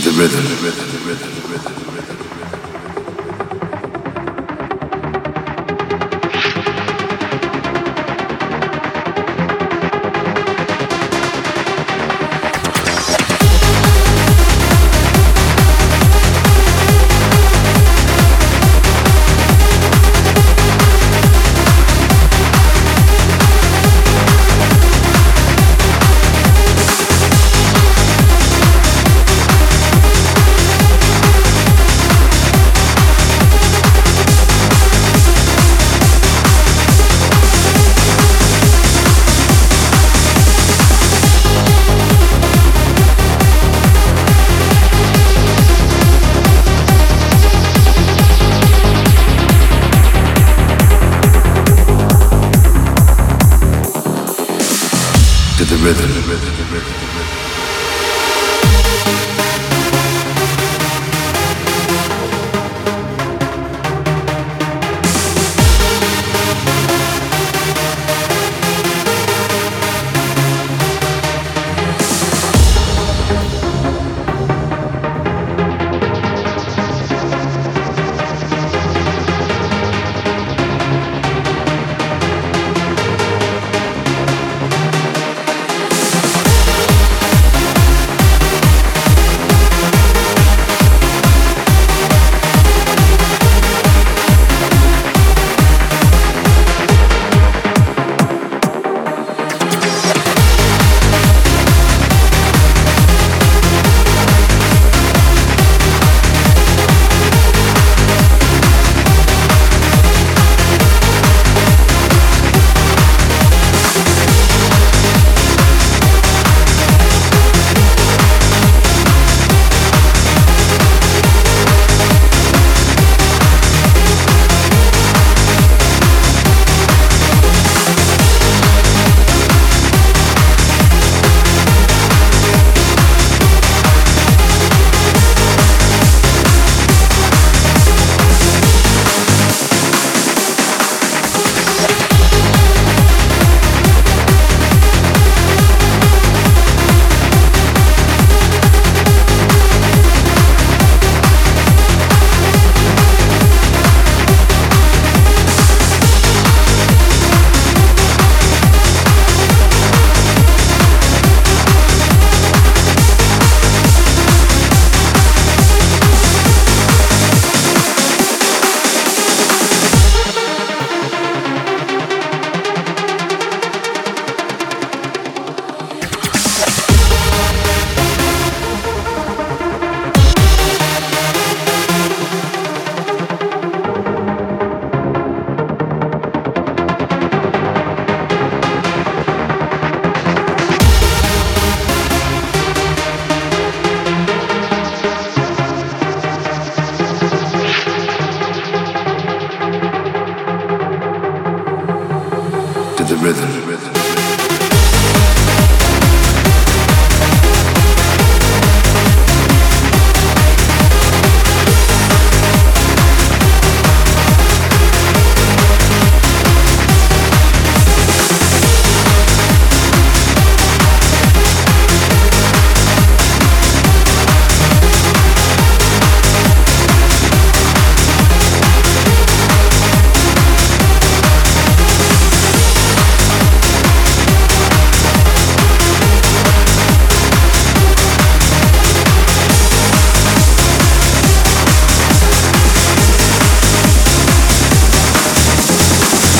to the rhythm. rhythm. Rhythm.